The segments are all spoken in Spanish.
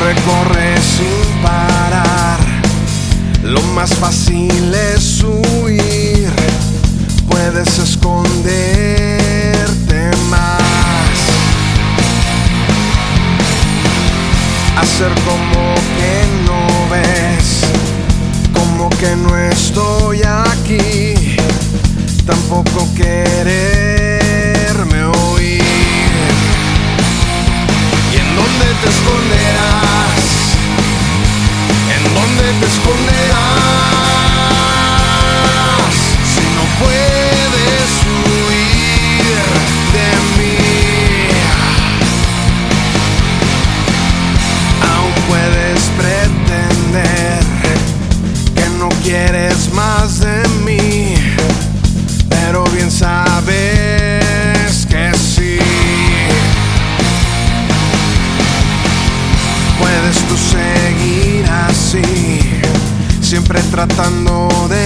corre sin parar. Lo más fácil es huir. Puedes esconderte más. Hacer como que no ves. Como que no estoy aquí. Tampoco quererme puedes pretender que no quieres más de mí, pero bien sabes que sí. Puedes tú seguir así, siempre tratando de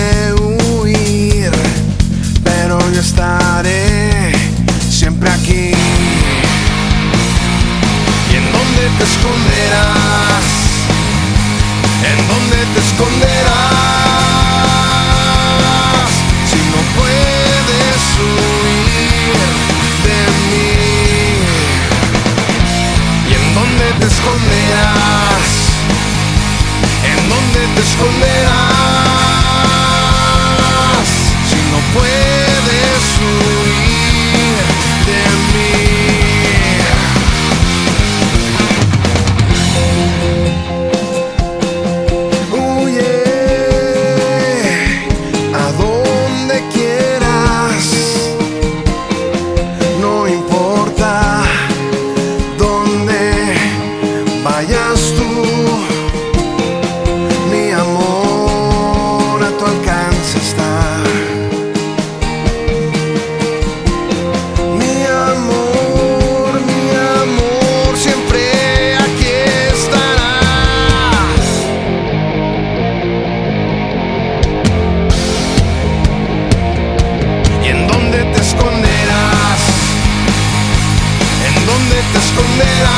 dónde te esconderás?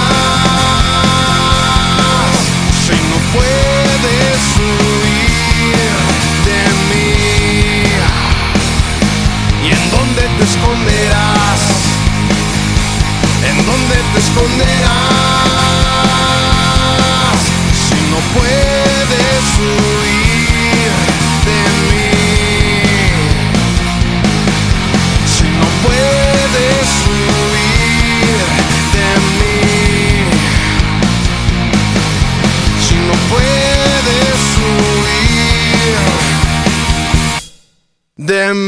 Si no puedes huir de mí. ¿Y en dónde te esconderás? ¿En dónde te esconderás? Puedes huir de mí.